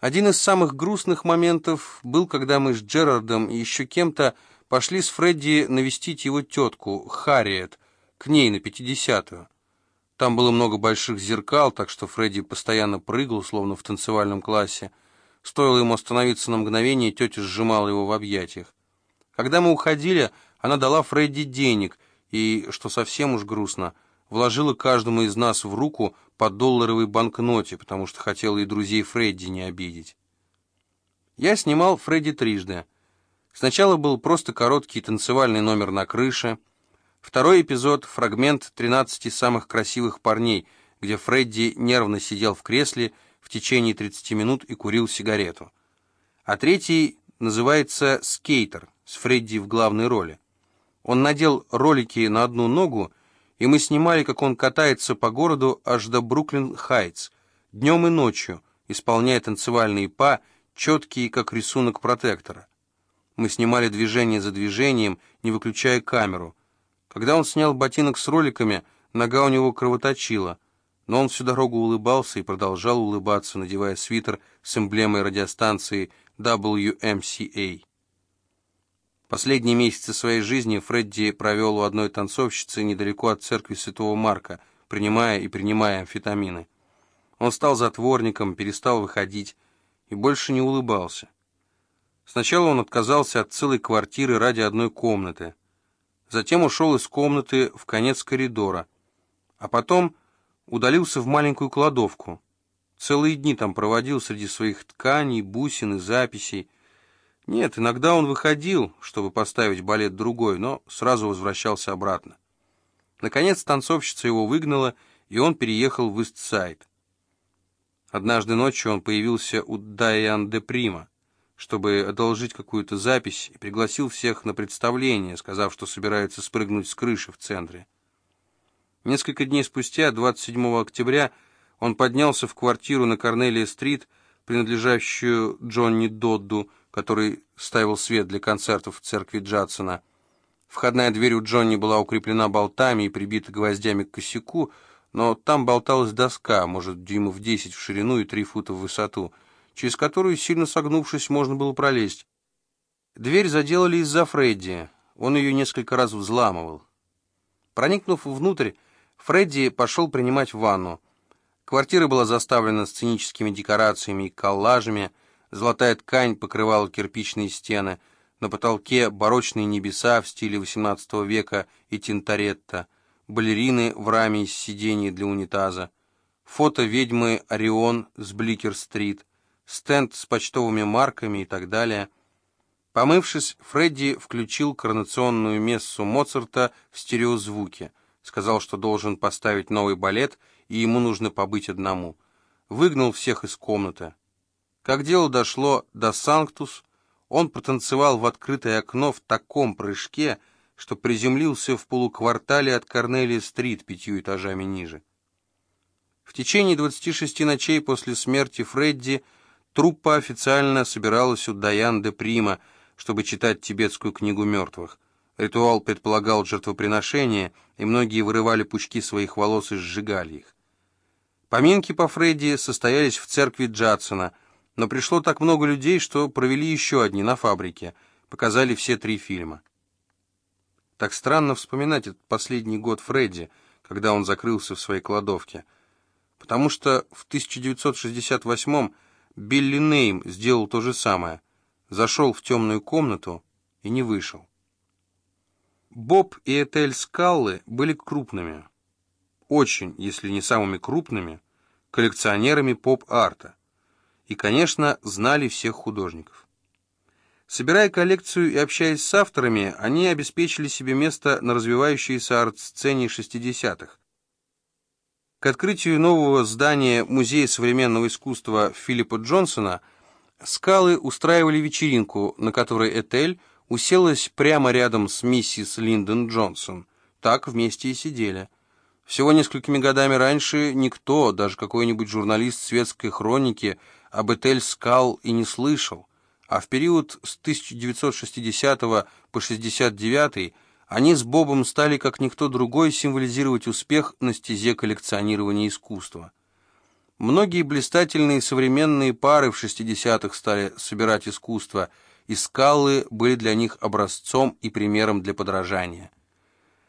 Один из самых грустных моментов был, когда мы с Джерардом и еще кем-то пошли с Фредди навестить его тетку, Харриет, к ней на пятидесятую. Там было много больших зеркал, так что Фредди постоянно прыгал, словно в танцевальном классе. Стоило ему остановиться на мгновение, тетя сжимала его в объятиях. Когда мы уходили, она дала Фредди денег и, что совсем уж грустно, вложила каждому из нас в руку по долларовой банкноте, потому что хотела и друзей Фредди не обидеть. Я снимал Фредди трижды. Сначала был просто короткий танцевальный номер на крыше — Второй эпизод — фрагмент «13 самых красивых парней», где Фредди нервно сидел в кресле в течение 30 минут и курил сигарету. А третий называется «Скейтер» с Фредди в главной роли. Он надел ролики на одну ногу, и мы снимали, как он катается по городу аж до Бруклин-Хайтс, днем и ночью, исполняя танцевальные па, четкие, как рисунок протектора. Мы снимали движение за движением, не выключая камеру — когда он снял ботинок с роликами, нога у него кровоточила, но он всю дорогу улыбался и продолжал улыбаться, надевая свитер с эмблемой радиостанции WMCA. Последние месяцы своей жизни Фредди провел у одной танцовщицы недалеко от церкви Святого Марка, принимая и принимая амфетамины. Он стал затворником, перестал выходить и больше не улыбался. Сначала он отказался от целой квартиры ради одной комнаты – затем ушел из комнаты в конец коридора, а потом удалился в маленькую кладовку. Целые дни там проводил среди своих тканей, бусин и записей. Нет, иногда он выходил, чтобы поставить балет другой, но сразу возвращался обратно. Наконец танцовщица его выгнала, и он переехал в Истсайд. Однажды ночью он появился у Дайан де Прима чтобы одолжить какую-то запись, и пригласил всех на представление, сказав, что собирается спрыгнуть с крыши в центре. Несколько дней спустя, 27 октября, он поднялся в квартиру на Корнелия-стрит, принадлежащую Джонни Додду, который ставил свет для концертов в церкви Джадсона. Входная дверь у Джонни была укреплена болтами и прибита гвоздями к косяку, но там болталась доска, может, дюймов 10 в ширину и 3 фута в высоту — через которую, сильно согнувшись, можно было пролезть. Дверь заделали из-за Фредди. Он ее несколько раз взламывал. Проникнув внутрь, Фредди пошел принимать ванну. Квартира была заставлена сценическими декорациями и коллажами, золотая ткань покрывала кирпичные стены, на потолке барочные небеса в стиле XVIII века и тинторетто, балерины в раме из сидений для унитаза, фото ведьмы Орион с Бликер-стрит, стенд с почтовыми марками и так далее. Помывшись, Фредди включил коронационную мессу Моцарта в стереозвуке. Сказал, что должен поставить новый балет, и ему нужно побыть одному. Выгнал всех из комнаты. Как дело дошло до «Санктус», он протанцевал в открытое окно в таком прыжке, что приземлился в полуквартале от Корнелия-стрит пятью этажами ниже. В течение 26 ночей после смерти Фредди Труппа официально собиралась у Даян де Прима, чтобы читать тибетскую книгу мертвых. Ритуал предполагал жертвоприношение, и многие вырывали пучки своих волос и сжигали их. Поминки по Фредди состоялись в церкви Джадсона, но пришло так много людей, что провели еще одни на фабрике, показали все три фильма. Так странно вспоминать этот последний год Фредди, когда он закрылся в своей кладовке, потому что в 1968 Билли Нейм сделал то же самое. Зашел в темную комнату и не вышел. Боб и Этель Скаллы были крупными, очень, если не самыми крупными, коллекционерами поп-арта. И, конечно, знали всех художников. Собирая коллекцию и общаясь с авторами, они обеспечили себе место на развивающейся арт-сцене 60-х. К открытию нового здания Музея современного искусства Филиппа Джонсона скалы устраивали вечеринку, на которой Этель уселась прямо рядом с миссис Линдон Джонсон. Так вместе и сидели. Всего несколькими годами раньше никто, даже какой-нибудь журналист светской хроники, об Этель Скал и не слышал, а в период с 1960 по 69 они с Бобом стали, как никто другой, символизировать успех на стезе коллекционирования искусства. Многие блистательные современные пары в 60-х стали собирать искусство, и скалы были для них образцом и примером для подражания.